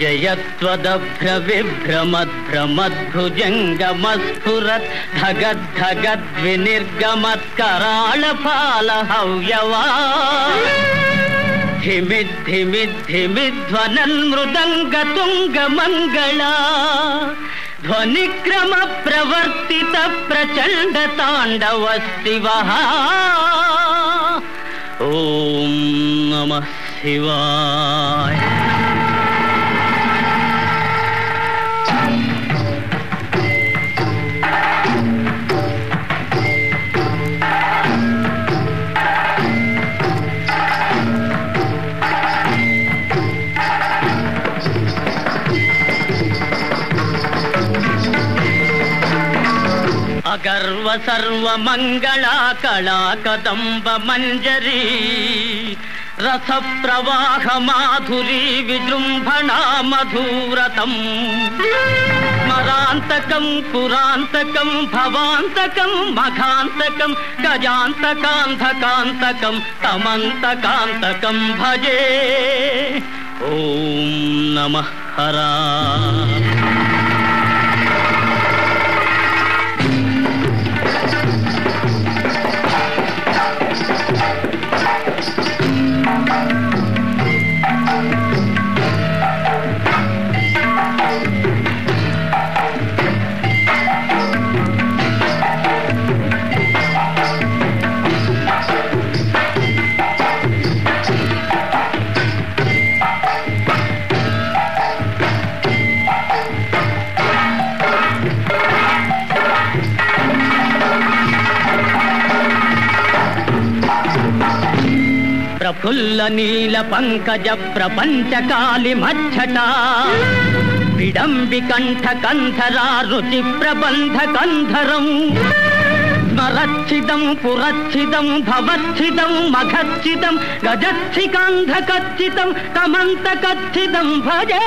जयत्वदभ्रविभ्रमद्भ्रमद्भुजङ्गमस्फुरत् त्वदभ्रविभ्रमद्भ्रमद्भुजङ्गमस्फुरत् धिमिद्धिमिद्धिमिध्वनन्मृदङ्गतुङ्गमङ्गला धगद् विनिर्गमत्करालफालह्यवामि ध्वनन्मृदङ्गतुङ्गमङ्गला ध्वनिक्रमप्रवर्तितप्रचण्डताण्डवस्तिवः ॐ नमः शिवाय అగర్వ సర్వ మంగళా కళా కదంబ మంజరీ. రస ప్రవాహ మాధురీ విజృంభణా మధురతం మరాంతకం పురాంతకం భవాంతకం మఘాంతకం గజాంతకాంతకాంతకం తమంతకాంతకం భజే. ఓం నమ హరా. పుల్ల నీల పంకజ ప్రపంచకాలి మచ్చట. విడంబి కంఠ కంధరా రుచి ప్రబంధ కంధరం. స్మరచ్చిదం పురచ్చిదం భవచ్చిదం మఘచ్చిదం గజచ్చి కంధ కచ్చితం కమంత కచ్చితం భజే.